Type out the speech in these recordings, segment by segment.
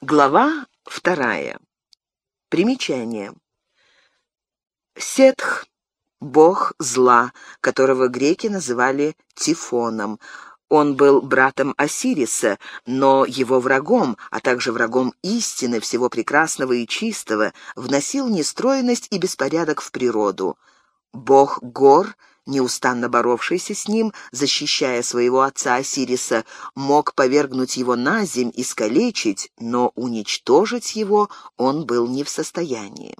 Глава вторая. Примечание. Сетх — бог зла, которого греки называли Тифоном. Он был братом Осириса, но его врагом, а также врагом истины, всего прекрасного и чистого, вносил нестроенность и беспорядок в природу. Бог гор — неустанно боровшийся с ним, защищая своего отца Осириса, мог повергнуть его на земь, искалечить, но уничтожить его он был не в состоянии.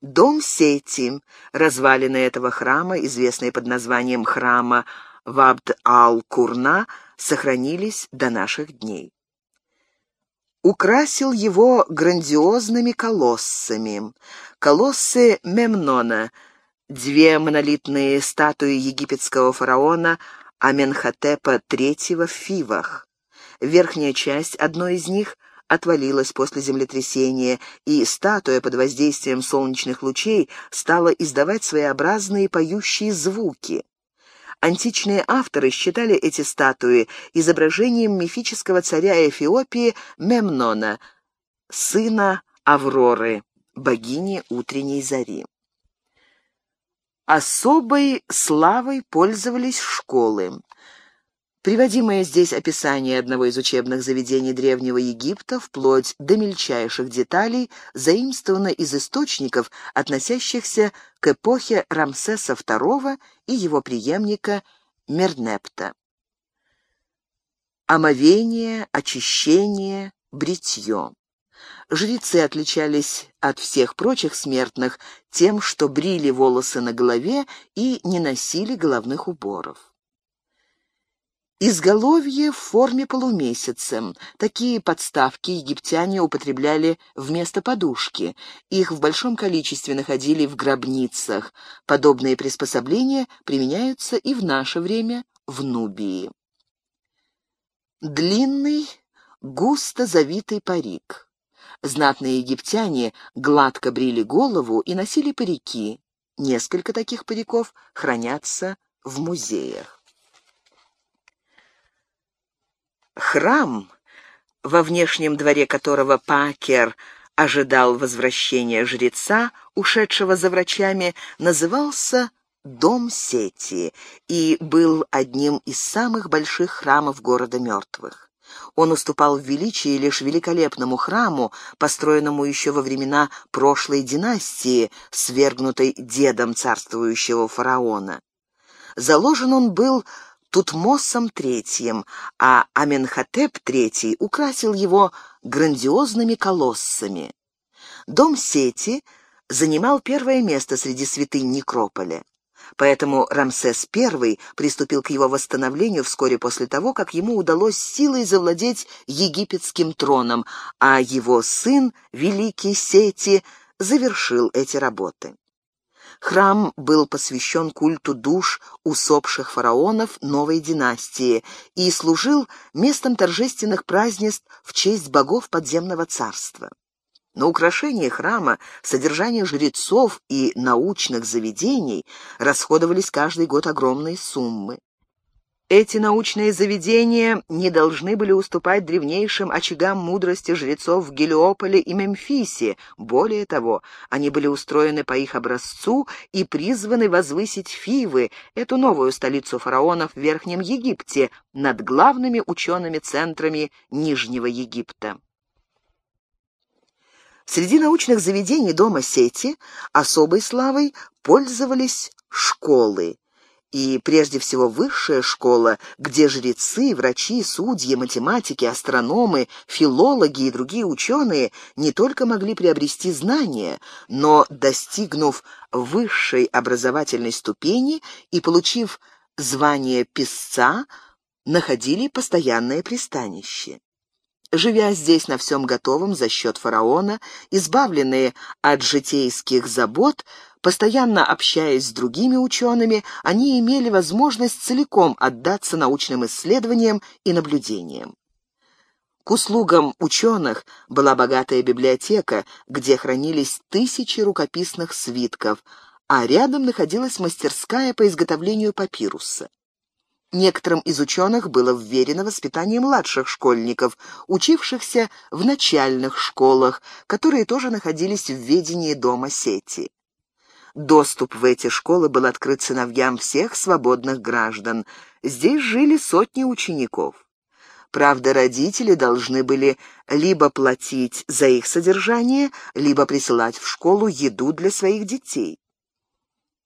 Дом Сети, развалины этого храма, известные под названием храма Вабд-ал-Курна, сохранились до наших дней. Украсил его грандиозными колоссами. Колоссы Мемнона — две монолитные статуи египетского фараона Аменхотепа III в Фивах. Верхняя часть одной из них отвалилась после землетрясения, и статуя под воздействием солнечных лучей стала издавать своеобразные поющие звуки. Античные авторы считали эти статуи изображением мифического царя Эфиопии Мемнона, сына Авроры, богини утренней зари. Особой славой пользовались школы. Приводимое здесь описание одного из учебных заведений Древнего Египта, вплоть до мельчайших деталей, заимствовано из источников, относящихся к эпохе Рамсеса II и его преемника Мернепта. Омовение, очищение, бритье. Жрецы отличались от всех прочих смертных тем, что брили волосы на голове и не носили головных уборов. Изголовье в форме полумесяца. Такие подставки египтяне употребляли вместо подушки. Их в большом количестве находили в гробницах. Подобные приспособления применяются и в наше время в Нубии. Длинный, густо завитый парик. Знатные египтяне гладко брили голову и носили парики. Несколько таких париков хранятся в музеях. Храм, во внешнем дворе которого Пакер ожидал возвращения жреца, ушедшего за врачами, назывался Дом Сети и был одним из самых больших храмов города мертвых. Он уступал в величии лишь великолепному храму, построенному еще во времена прошлой династии, свергнутой дедом царствующего фараона. Заложен он был Тутмосом III, а Аменхотеп III украсил его грандиозными колоссами. Дом Сети занимал первое место среди святынь Некрополя. Поэтому Рамсес I приступил к его восстановлению вскоре после того, как ему удалось силой завладеть египетским троном, а его сын, великий Сети, завершил эти работы. Храм был посвящен культу душ усопших фараонов новой династии и служил местом торжественных празднеств в честь богов подземного царства. На украшение храма, содержание жрецов и научных заведений расходовались каждый год огромные суммы. Эти научные заведения не должны были уступать древнейшим очагам мудрости жрецов в Гелиополе и Мемфисе. Более того, они были устроены по их образцу и призваны возвысить Фивы, эту новую столицу фараонов в Верхнем Египте, над главными учеными центрами Нижнего Египта. Среди научных заведений дома сети особой славой пользовались школы, и прежде всего высшая школа, где жрецы, врачи, судьи, математики, астрономы, филологи и другие ученые не только могли приобрести знания, но, достигнув высшей образовательной ступени и получив звание писца, находили постоянное пристанище. Живя здесь на всем готовом за счет фараона, избавленные от житейских забот, постоянно общаясь с другими учеными, они имели возможность целиком отдаться научным исследованиям и наблюдениям. К услугам ученых была богатая библиотека, где хранились тысячи рукописных свитков, а рядом находилась мастерская по изготовлению папируса. Некоторым из ученых было вверено воспитание младших школьников, учившихся в начальных школах, которые тоже находились в ведении дома сети. Доступ в эти школы был открыт сыновьям всех свободных граждан. Здесь жили сотни учеников. Правда, родители должны были либо платить за их содержание, либо присылать в школу еду для своих детей.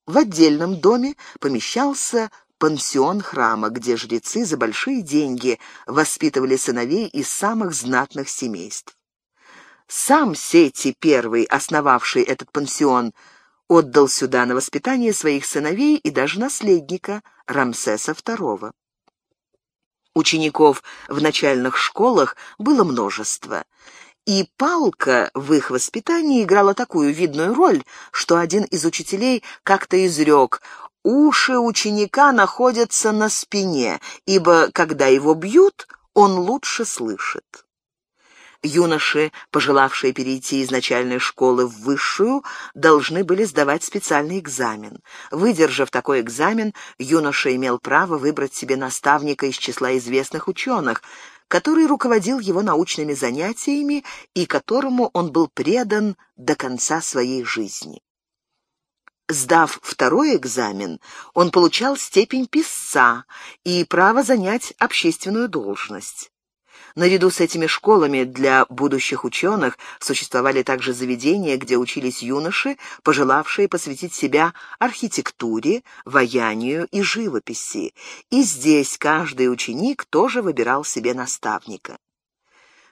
В отдельном доме помещался пансион храма, где жрецы за большие деньги воспитывали сыновей из самых знатных семейств. Сам Сети I, основавший этот пансион, отдал сюда на воспитание своих сыновей и даже наследника Рамсеса II. Учеников в начальных школах было множество, и палка в их воспитании играла такую видную роль, что один из учителей как-то изрек Уши ученика находятся на спине, ибо, когда его бьют, он лучше слышит. Юноши, пожелавшие перейти из начальной школы в высшую, должны были сдавать специальный экзамен. Выдержав такой экзамен, юноша имел право выбрать себе наставника из числа известных ученых, который руководил его научными занятиями и которому он был предан до конца своей жизни. Сдав второй экзамен, он получал степень писца и право занять общественную должность. Наряду с этими школами для будущих ученых существовали также заведения, где учились юноши, пожелавшие посвятить себя архитектуре, ваянию и живописи. И здесь каждый ученик тоже выбирал себе наставника.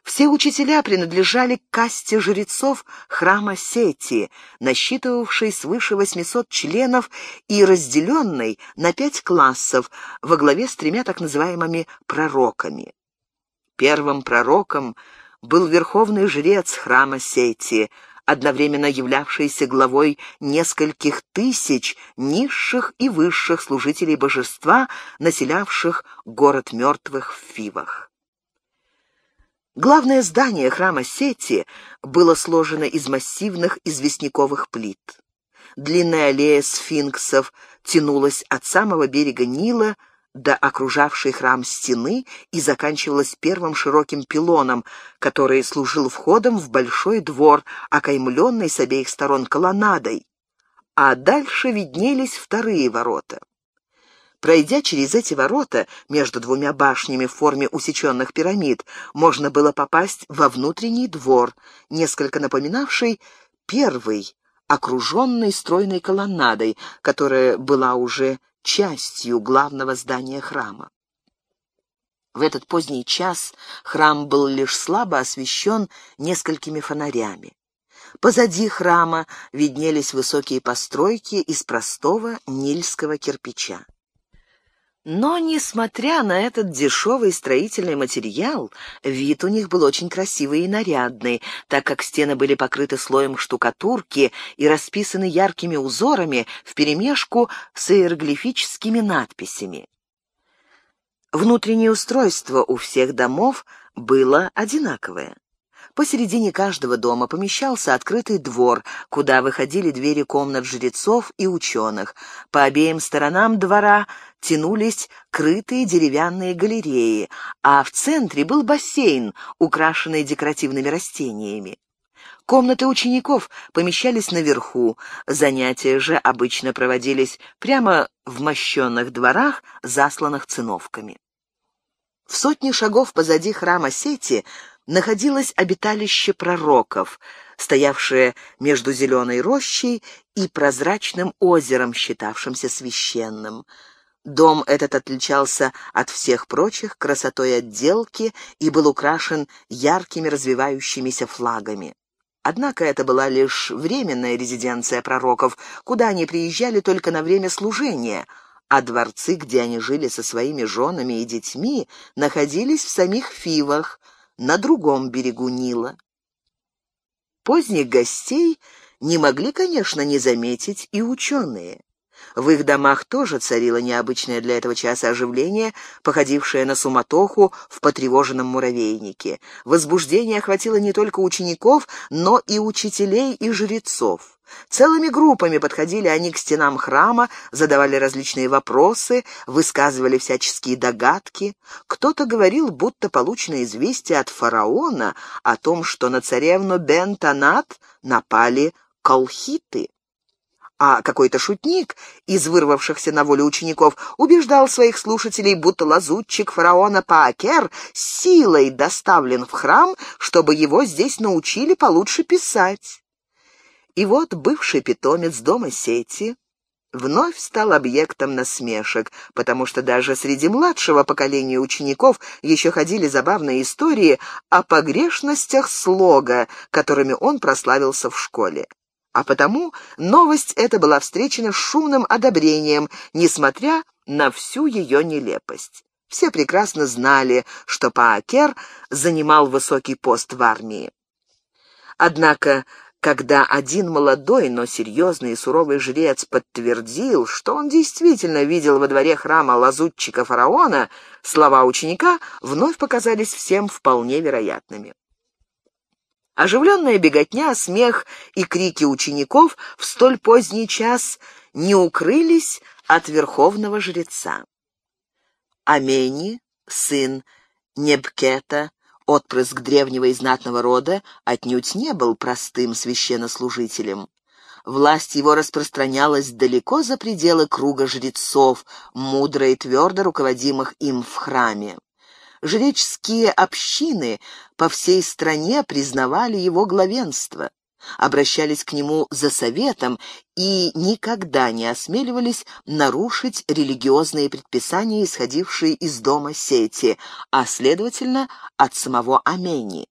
Все учителя принадлежали к касте жрецов храма Сети, насчитывавшей свыше 800 членов и разделенной на пять классов во главе с тремя так называемыми пророками. Первым пророком был верховный жрец храма Сети, одновременно являвшийся главой нескольких тысяч низших и высших служителей божества, населявших город мертвых в Фивах. Главное здание храма Сети было сложено из массивных известняковых плит. Длинная аллея сфинксов тянулась от самого берега Нила до окружавшей храм стены и заканчивалась первым широким пилоном, который служил входом в большой двор, окаймленный с обеих сторон колоннадой, а дальше виднелись вторые ворота. Пройдя через эти ворота между двумя башнями в форме усеченных пирамид, можно было попасть во внутренний двор, несколько напоминавший первый, окруженный стройной колоннадой, которая была уже частью главного здания храма. В этот поздний час храм был лишь слабо освещен несколькими фонарями. Позади храма виднелись высокие постройки из простого нильского кирпича. Но, несмотря на этот дешевый строительный материал, вид у них был очень красивый и нарядный, так как стены были покрыты слоем штукатурки и расписаны яркими узорами вперемешку с иероглифическими надписями. Внутреннее устройство у всех домов было одинаковое. Посередине каждого дома помещался открытый двор, куда выходили двери комнат жрецов и ученых. По обеим сторонам двора тянулись крытые деревянные галереи, а в центре был бассейн, украшенный декоративными растениями. Комнаты учеников помещались наверху, занятия же обычно проводились прямо в мощенных дворах, засланных циновками. В сотне шагов позади храма Сети находилось обиталище пророков, стоявшее между зеленой рощей и прозрачным озером, считавшимся священным. Дом этот отличался от всех прочих красотой отделки и был украшен яркими развивающимися флагами. Однако это была лишь временная резиденция пророков, куда они приезжали только на время служения, а дворцы, где они жили со своими женами и детьми, находились в самих Фивах, на другом берегу Нила. Поздних гостей не могли, конечно, не заметить и ученые. В их домах тоже царило необычное для этого часа оживление, походившее на суматоху в потревоженном муравейнике. Возбуждение охватило не только учеников, но и учителей и жрецов. Целыми группами подходили они к стенам храма, задавали различные вопросы, высказывали всяческие догадки. Кто-то говорил, будто получено известие от фараона о том, что на царевну Бен-Танат напали колхиты а какой-то шутник из вырвавшихся на волю учеников убеждал своих слушателей, будто лазутчик фараона Паакер силой доставлен в храм, чтобы его здесь научили получше писать. И вот бывший питомец дома сети вновь стал объектом насмешек, потому что даже среди младшего поколения учеников еще ходили забавные истории о погрешностях слога, которыми он прославился в школе а потому новость эта была встречена шумным одобрением, несмотря на всю ее нелепость. Все прекрасно знали, что Паакер занимал высокий пост в армии. Однако, когда один молодой, но серьезный и суровый жрец подтвердил, что он действительно видел во дворе храма лазутчика фараона, слова ученика вновь показались всем вполне вероятными. Оживленная беготня, смех и крики учеников в столь поздний час не укрылись от верховного жреца. Амени, сын Небкета, отпрыск древнего и знатного рода, отнюдь не был простым священнослужителем. Власть его распространялась далеко за пределы круга жрецов, мудро и твердо руководимых им в храме. Жреческие общины по всей стране признавали его главенство, обращались к нему за советом и никогда не осмеливались нарушить религиозные предписания, исходившие из дома Сети, а, следовательно, от самого Амени.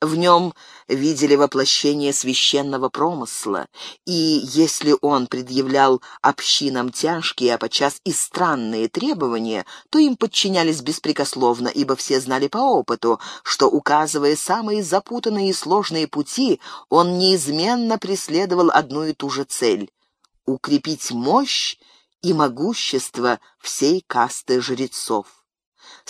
В нем видели воплощение священного промысла, и если он предъявлял общинам тяжкие, а подчас и странные требования, то им подчинялись беспрекословно, ибо все знали по опыту, что, указывая самые запутанные и сложные пути, он неизменно преследовал одну и ту же цель — укрепить мощь и могущество всей касты жрецов.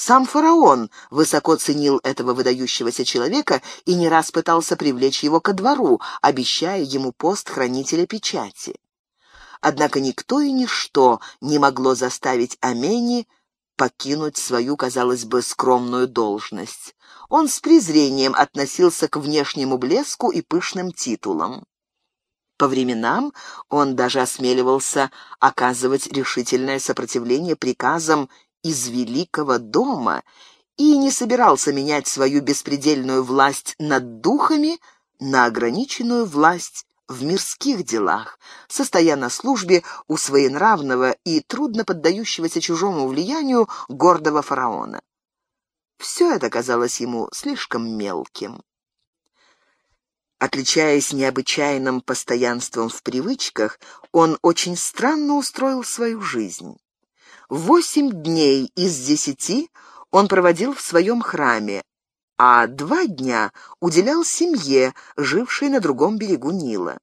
Сам фараон высоко ценил этого выдающегося человека и не раз пытался привлечь его ко двору, обещая ему пост хранителя печати. Однако никто и ничто не могло заставить Амени покинуть свою, казалось бы, скромную должность. Он с презрением относился к внешнему блеску и пышным титулам. По временам он даже осмеливался оказывать решительное сопротивление приказам из великого дома и не собирался менять свою беспредельную власть над духами на ограниченную власть в мирских делах, состоя на службе у своенравного и трудно поддающегося чужому влиянию гордого фараона. Все это казалось ему слишком мелким. Отличаясь необычайным постоянством в привычках, он очень странно устроил свою жизнь. Восемь дней из десяти он проводил в своем храме, а два дня уделял семье, жившей на другом берегу Нила.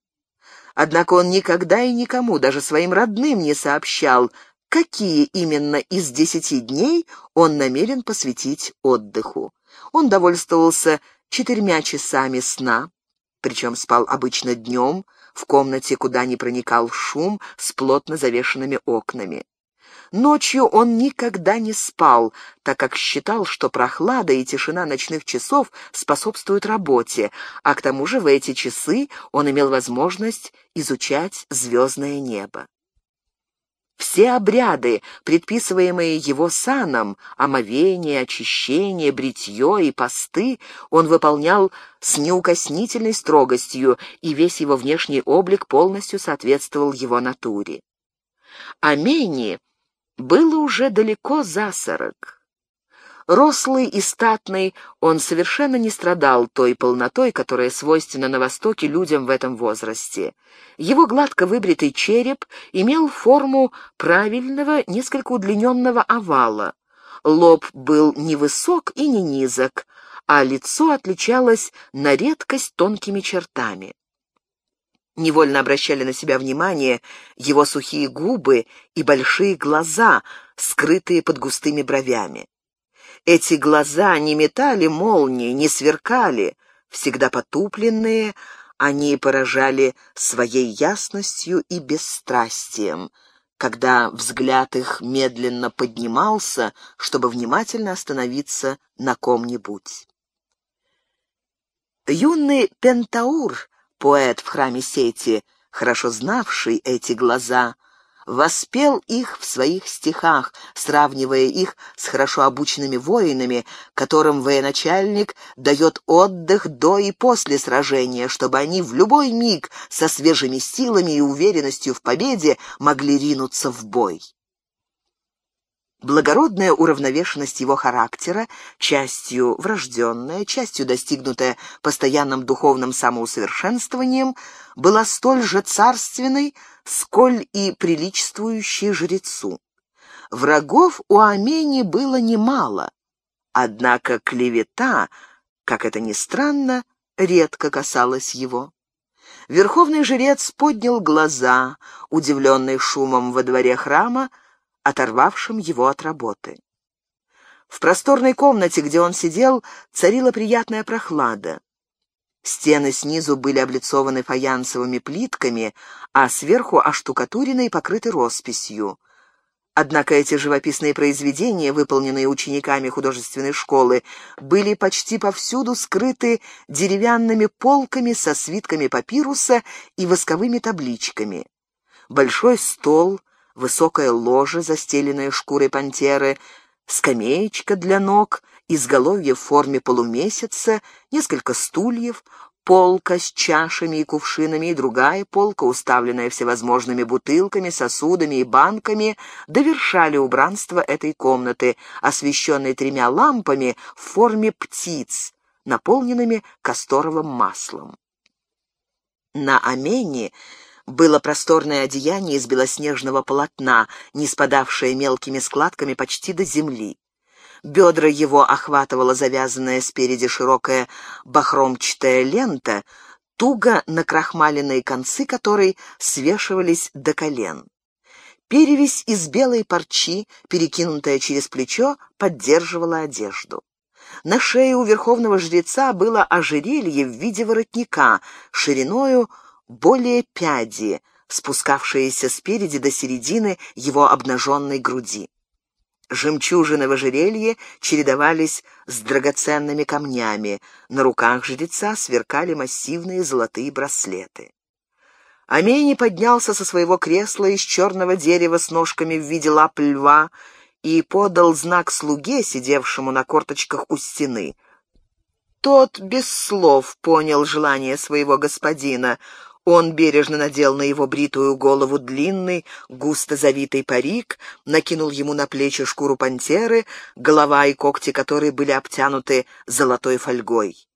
Однако он никогда и никому, даже своим родным, не сообщал, какие именно из десяти дней он намерен посвятить отдыху. Он довольствовался четырьмя часами сна, причем спал обычно днем, в комнате, куда не проникал шум, с плотно завешенными окнами. Ночью он никогда не спал, так как считал, что прохлада и тишина ночных часов способствуют работе, а к тому же в эти часы он имел возможность изучать звездное небо. Все обряды, предписываемые его саном, омовение, очищение, бритье и посты, он выполнял с неукоснительной строгостью, и весь его внешний облик полностью соответствовал его натуре. Амени было уже далеко за сорок. Рослый и статный, он совершенно не страдал той полнотой, которая свойственна на Востоке людям в этом возрасте. Его гладко выбритый череп имел форму правильного, несколько удлиненного овала. Лоб был невысок и не низок, а лицо отличалось на редкость тонкими чертами. Невольно обращали на себя внимание его сухие губы и большие глаза, скрытые под густыми бровями. Эти глаза не метали молнии, не сверкали, всегда потупленные, Они поражали своей ясностью и бесстрастием, когда взгляд их медленно поднимался, чтобы внимательно остановиться на ком-нибудь. Юный Пентаур, поэт в храме Сети, хорошо знавший эти глаза, воспел их в своих стихах, сравнивая их с хорошо обученными воинами, которым военачальник дает отдых до и после сражения, чтобы они в любой миг со свежими силами и уверенностью в победе могли ринуться в бой. Благородная уравновешенность его характера, частью врожденная, частью достигнутая постоянным духовным самоусовершенствованием, была столь же царственной, сколь и приличествующей жрецу. Врагов у Амени было немало, однако клевета, как это ни странно, редко касалась его. Верховный жрец поднял глаза, удивленный шумом во дворе храма, оторвавшим его от работы. В просторной комнате, где он сидел, царила приятная прохлада. Стены снизу были облицованы фаянсовыми плитками, а сверху оштукатурены и покрыты росписью. Однако эти живописные произведения, выполненные учениками художественной школы, были почти повсюду скрыты деревянными полками со свитками папируса и восковыми табличками. Большой стол высокое ложе, застеленное шкурой пантеры, скамеечка для ног, изголовье в форме полумесяца, несколько стульев, полка с чашами и кувшинами и другая полка, уставленная всевозможными бутылками, сосудами и банками, довершали убранство этой комнаты, освещенной тремя лампами в форме птиц, наполненными касторовым маслом. На Амене было просторное одеяние из белоснежного полотна, не спадавшее мелкими складками почти до земли. Бедра его охватывала завязанная спереди широкая бахромчатая лента, туго накрахмаленные концы которой свешивались до колен. Перевесь из белой парчи, перекинутая через плечо, поддерживала одежду. На шее у верховного жреца было ожерелье в виде воротника, шириною более пяди, спускавшиеся спереди до середины его обнаженной груди. Жемчужины в ожерелье чередовались с драгоценными камнями, на руках жреца сверкали массивные золотые браслеты. Амени поднялся со своего кресла из черного дерева с ножками в виде лап льва и подал знак слуге, сидевшему на корточках у стены. Тот без слов понял желание своего господина. Он бережно надел на его бритую голову длинный, густо завитый парик, накинул ему на плечи шкуру пантеры, голова и когти которой были обтянуты золотой фольгой.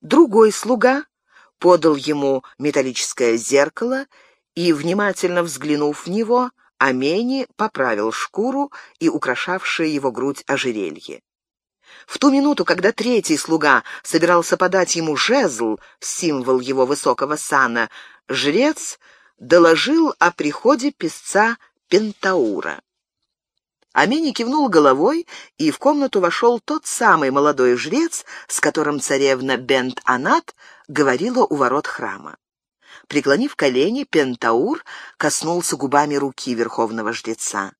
Другой слуга подал ему металлическое зеркало и, внимательно взглянув в него, Амени поправил шкуру и украшавшее его грудь ожерелье. В ту минуту, когда третий слуга собирался подать ему жезл, символ его высокого сана, жрец доложил о приходе песца Пентаура. Амини кивнул головой, и в комнату вошел тот самый молодой жрец, с которым царевна Бент-Анат говорила у ворот храма. Преклонив колени, Пентаур коснулся губами руки верховного жреца.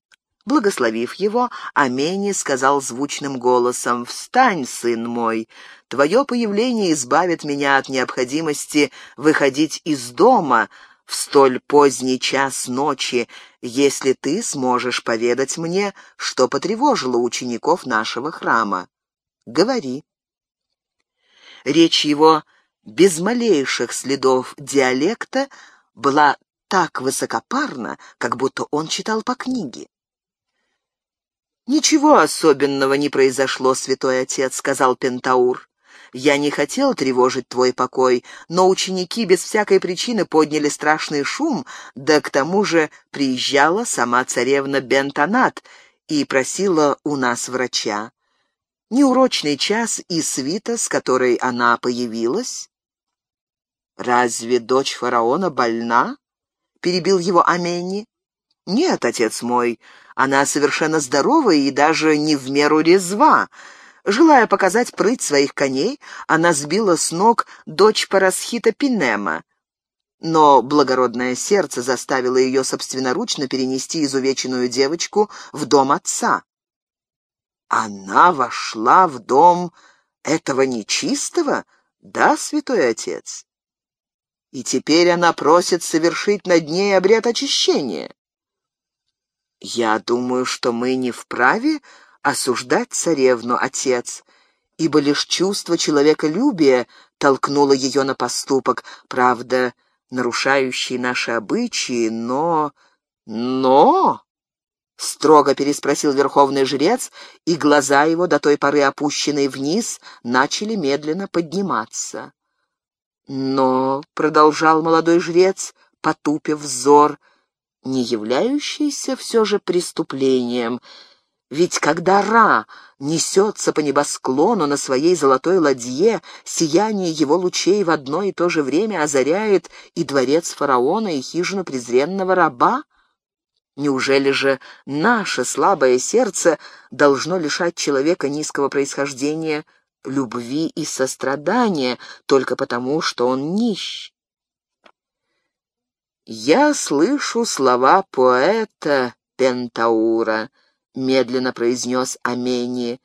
Благословив его, Амени сказал звучным голосом, «Встань, сын мой, твое появление избавит меня от необходимости выходить из дома в столь поздний час ночи, если ты сможешь поведать мне, что потревожило учеников нашего храма. Говори». Речь его без малейших следов диалекта была так высокопарна, как будто он читал по книге. «Ничего особенного не произошло, святой отец», — сказал Пентаур. «Я не хотел тревожить твой покой, но ученики без всякой причины подняли страшный шум, да к тому же приезжала сама царевна Бентонат и просила у нас врача. Неурочный час и свита, с которой она появилась». «Разве дочь фараона больна?» — перебил его Амени. «Нет, отец мой, она совершенно здорова и даже не в меру резва. Желая показать прыть своих коней, она сбила с ног дочь Парасхита Пинема. Но благородное сердце заставило ее собственноручно перенести изувеченную девочку в дом отца. Она вошла в дом этого нечистого, да, святой отец? И теперь она просит совершить над ней обряд очищения. Я думаю, что мы не вправе осуждать царевну, отец, ибо лишь чувство человеколюбия толкнуло ее на поступок, правда, нарушающий наши обычаи, но... Но... Строго переспросил верховный жрец, и глаза его, до той поры опущенные вниз, начали медленно подниматься. Но, — продолжал молодой жрец, потупив взор, — не являющийся все же преступлением — ведь когда Ра несется по небосклону на своей золотой ладье, сияние его лучей в одно и то же время озаряет и дворец фараона, и хижину презренного раба? Неужели же наше слабое сердце должно лишать человека низкого происхождения любви и сострадания только потому, что он нищ? Я слышу слова поэта Пентаура — медленно произнес Амени,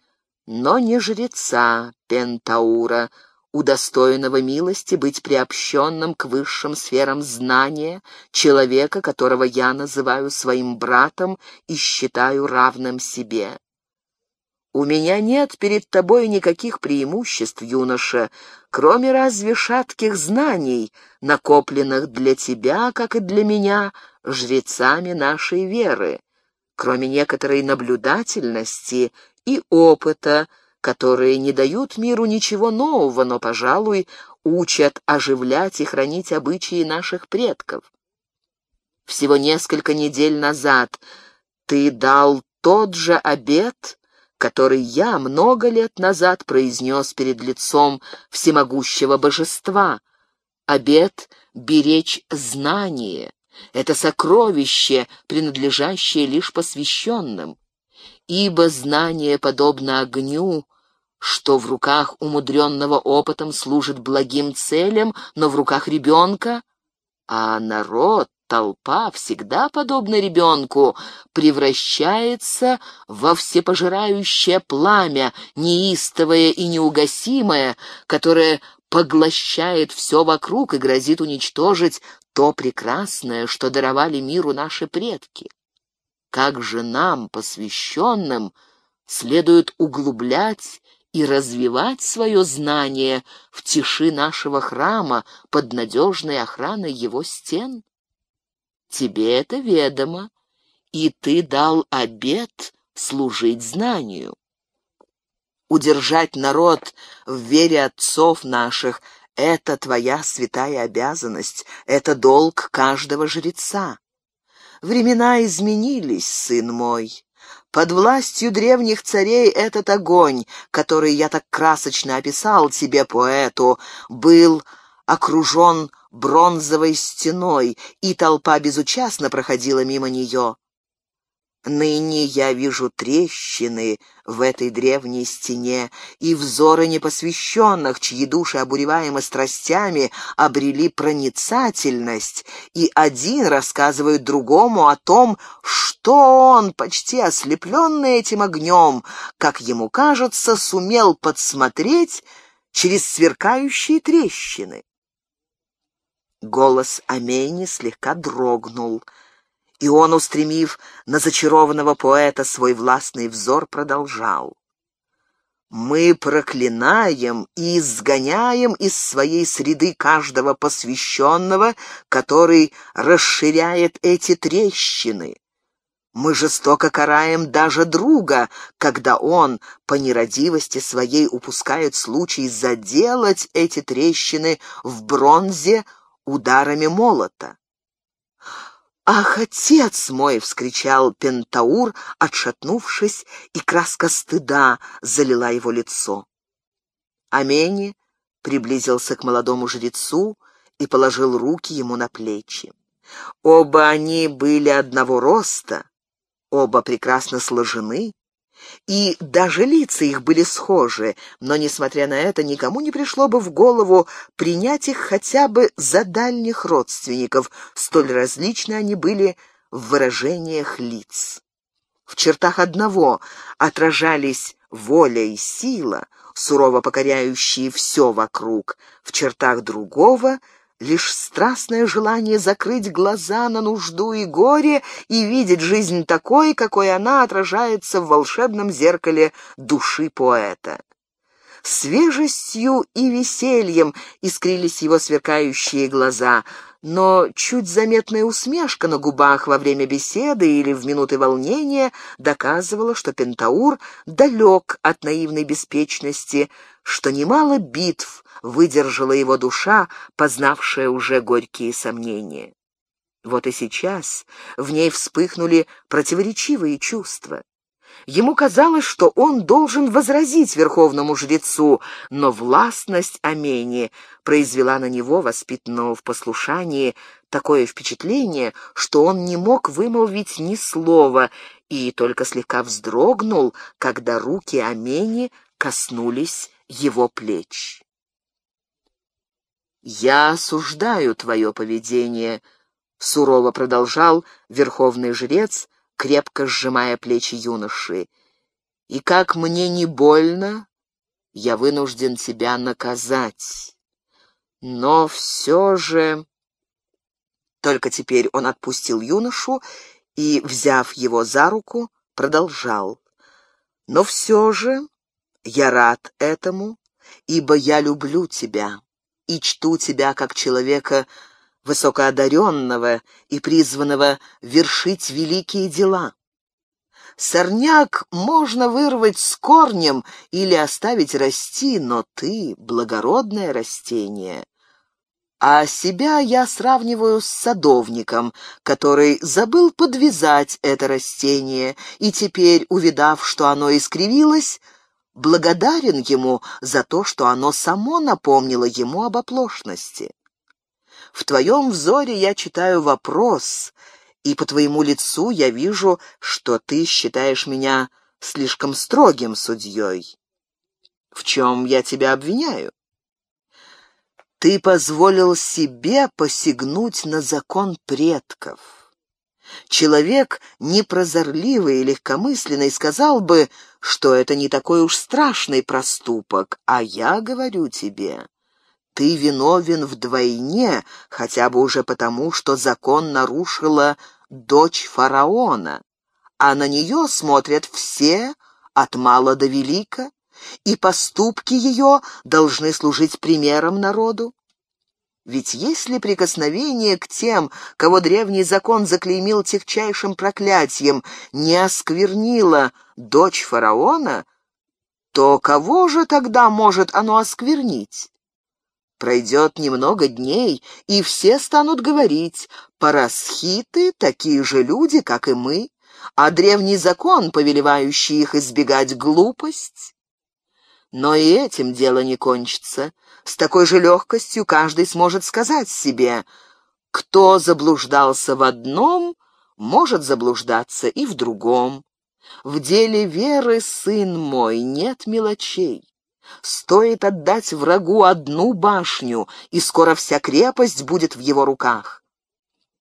но не жреца Пентаура, удостоенного милости быть приобщенным к высшим сферам знания, человека, которого я называю своим братом и считаю равным себе. У меня нет перед тобой никаких преимуществ, юноша, кроме разве шатких знаний, накопленных для тебя, как и для меня, жрецами нашей веры кроме некоторой наблюдательности и опыта, которые не дают миру ничего нового, но, пожалуй, учат оживлять и хранить обычаи наших предков. Всего несколько недель назад ты дал тот же обет, который я много лет назад произнес перед лицом всемогущего божества, обет беречь знание, это сокровище, принадлежащее лишь посвященным. Ибо знание подобно огню, что в руках умудренного опытом служит благим целям, но в руках ребенка, а народ, толпа, всегда подобно ребенку, превращается во всепожирающее пламя, неистовое и неугасимое, которое поглощает все вокруг и грозит уничтожить то прекрасное, что даровали миру наши предки. Как же нам, посвященным, следует углублять и развивать свое знание в тиши нашего храма под надежной охраной его стен? Тебе это ведомо, и ты дал обет служить знанию удержать народ в вере отцов наших — это твоя святая обязанность, это долг каждого жреца. Времена изменились, сын мой. Под властью древних царей этот огонь, который я так красочно описал тебе, поэту, был окружен бронзовой стеной, и толпа безучастно проходила мимо нее. Ныне я вижу трещины в этой древней стене, и взоры непосвященных, чьи души, обуреваемы страстями, обрели проницательность, и один рассказывает другому о том, что он, почти ослепленный этим огнем, как ему кажется, сумел подсмотреть через сверкающие трещины. Голос Амени слегка дрогнул — и он, устремив на зачарованного поэта свой властный взор, продолжал. «Мы проклинаем и изгоняем из своей среды каждого посвященного, который расширяет эти трещины. Мы жестоко караем даже друга, когда он по нерадивости своей упускает случай заделать эти трещины в бронзе ударами молота. «Ах, отец мой!» — вскричал Пентаур, отшатнувшись, и краска стыда залила его лицо. Амени приблизился к молодому жрецу и положил руки ему на плечи. Оба они были одного роста, оба прекрасно сложены, и даже лица их были схожи, но, несмотря на это, никому не пришло бы в голову принять их хотя бы за дальних родственников, столь различны они были в выражениях лиц. В чертах одного отражались воля и сила, сурово покоряющие все вокруг, в чертах другого — лишь страстное желание закрыть глаза на нужду и горе и видеть жизнь такой, какой она отражается в волшебном зеркале души поэта. Свежестью и весельем искрились его сверкающие глаза, но чуть заметная усмешка на губах во время беседы или в минуты волнения доказывала, что Пентаур далек от наивной беспечности, что немало битв выдержала его душа, познавшая уже горькие сомнения. Вот и сейчас в ней вспыхнули противоречивые чувства. Ему казалось, что он должен возразить верховному жрецу, но властность Амени произвела на него, воспитанного в послушании, такое впечатление, что он не мог вымолвить ни слова и только слегка вздрогнул, когда руки Амени коснулись его плеч. «Я осуждаю твое поведение», — сурово продолжал верховный жрец, крепко сжимая плечи юноши. «И как мне не больно, я вынужден тебя наказать. Но все же...» Только теперь он отпустил юношу и, взяв его за руку, продолжал. «Но все же я рад этому, ибо я люблю тебя и чту тебя как человека высокоодаренного и призванного вершить великие дела. Сорняк можно вырвать с корнем или оставить расти, но ты — благородное растение. А себя я сравниваю с садовником, который забыл подвязать это растение, и теперь, увидав, что оно искривилось, благодарен ему за то, что оно само напомнило ему об оплошности. В твоем взоре я читаю вопрос, и по твоему лицу я вижу, что ты считаешь меня слишком строгим судьей. В чем я тебя обвиняю? Ты позволил себе посягнуть на закон предков. Человек непрозорливый и легкомысленный сказал бы, что это не такой уж страшный проступок, а я говорю тебе, ты виновен вдвойне, хотя бы уже потому, что закон нарушила дочь фараона, а на нее смотрят все, от мала до велика, и поступки ее должны служить примером народу. Ведь если прикосновение к тем, кого древний закон заклеймил техчайшим проклятием, не осквернило дочь фараона, то кого же тогда может оно осквернить? Пройдет немного дней, и все станут говорить, парасхиты — такие же люди, как и мы, а древний закон, повелевающий их избегать глупость. Но и этим дело не кончится. С такой же легкостью каждый сможет сказать себе, кто заблуждался в одном, может заблуждаться и в другом. В деле веры, сын мой, нет мелочей. Стоит отдать врагу одну башню, и скоро вся крепость будет в его руках.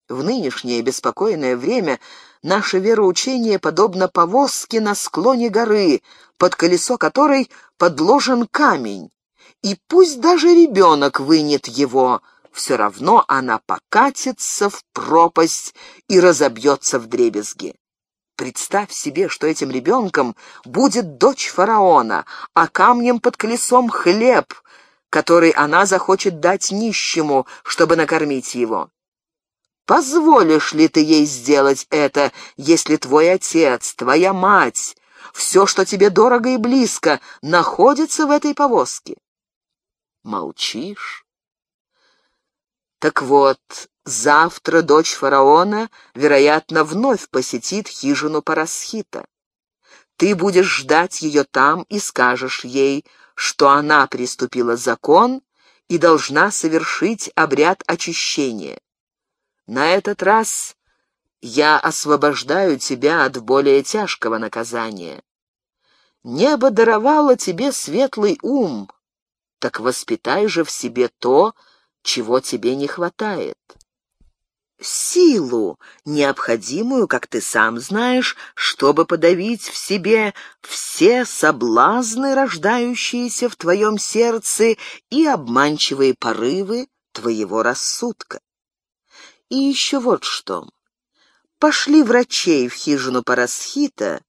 В нынешнее беспокойное время наше вероучение подобно повозке на склоне горы, под колесо которой подложен камень и пусть даже ребенок вынет его, все равно она покатится в пропасть и разобьется в дребезги. Представь себе, что этим ребенком будет дочь фараона, а камнем под колесом хлеб, который она захочет дать нищему, чтобы накормить его. Позволишь ли ты ей сделать это, если твой отец, твоя мать, все, что тебе дорого и близко, находится в этой повозке? Молчишь? Так вот, завтра дочь фараона, вероятно, вновь посетит хижину Парасхита. Ты будешь ждать ее там и скажешь ей, что она приступила закон и должна совершить обряд очищения. На этот раз я освобождаю тебя от более тяжкого наказания. Небо даровало тебе светлый ум, так воспитай же в себе то, чего тебе не хватает. Силу, необходимую, как ты сам знаешь, чтобы подавить в себе все соблазны, рождающиеся в твоем сердце, и обманчивые порывы твоего рассудка. И еще вот что. Пошли врачей в хижину Парасхита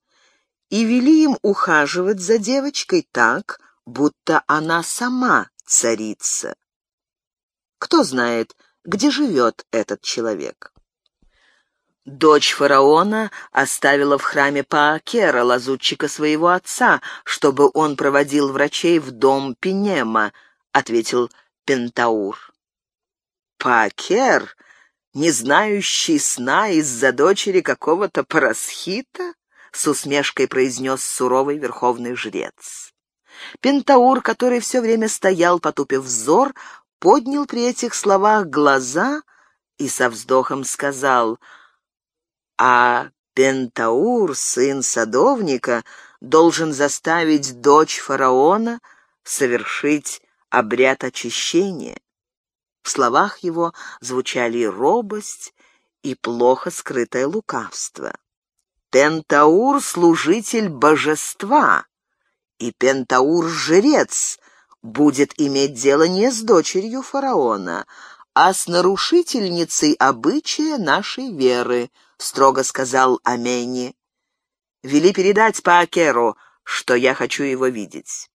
и вели им ухаживать за девочкой так, будто она сама царица. Кто знает, где живет этот человек? Дочь фараона оставила в храме Паакера, лазутчика своего отца, чтобы он проводил врачей в дом Пинема, ответил Пентаур. Паакер, не знающий сна из-за дочери какого-то парасхита? с усмешкой произнес суровый верховный жрец. Пентаур, который все время стоял, потупив взор, поднял при этих словах глаза и со вздохом сказал, «А Пентаур, сын садовника, должен заставить дочь фараона совершить обряд очищения». В словах его звучали робость и плохо скрытое лукавство. Пентаур — служитель божества, и Пентаур-жрец будет иметь дело не с дочерью фараона, а с нарушительницей обычая нашей веры, — строго сказал Амени. Вели передать Паакеру, что я хочу его видеть.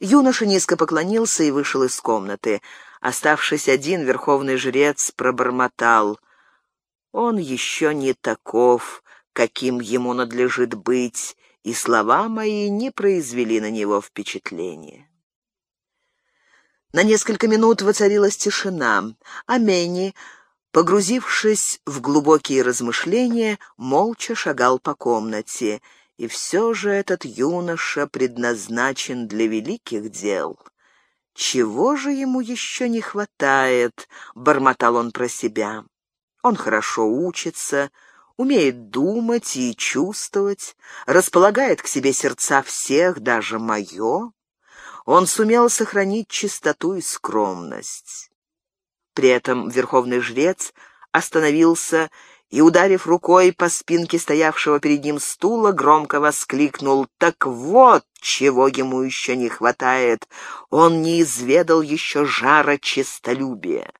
Юноша низко поклонился и вышел из комнаты. Оставшись один, верховный жрец пробормотал. Он еще не таков, каким ему надлежит быть, и слова мои не произвели на него впечатления. На несколько минут воцарилась тишина, а Мени, погрузившись в глубокие размышления, молча шагал по комнате, и все же этот юноша предназначен для великих дел. «Чего же ему еще не хватает?» — бормотал он про себя. «Он хорошо учится, умеет думать и чувствовать, располагает к себе сердца всех, даже мое. Он сумел сохранить чистоту и скромность. При этом верховный жрец остановился и, ударив рукой по спинке стоявшего перед ним стула, громко воскликнул «Так вот, чего ему еще не хватает! Он не изведал еще жара честолюбия!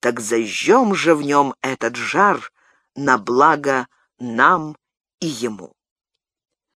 Так зажжем же в нем этот жар на благо нам и ему.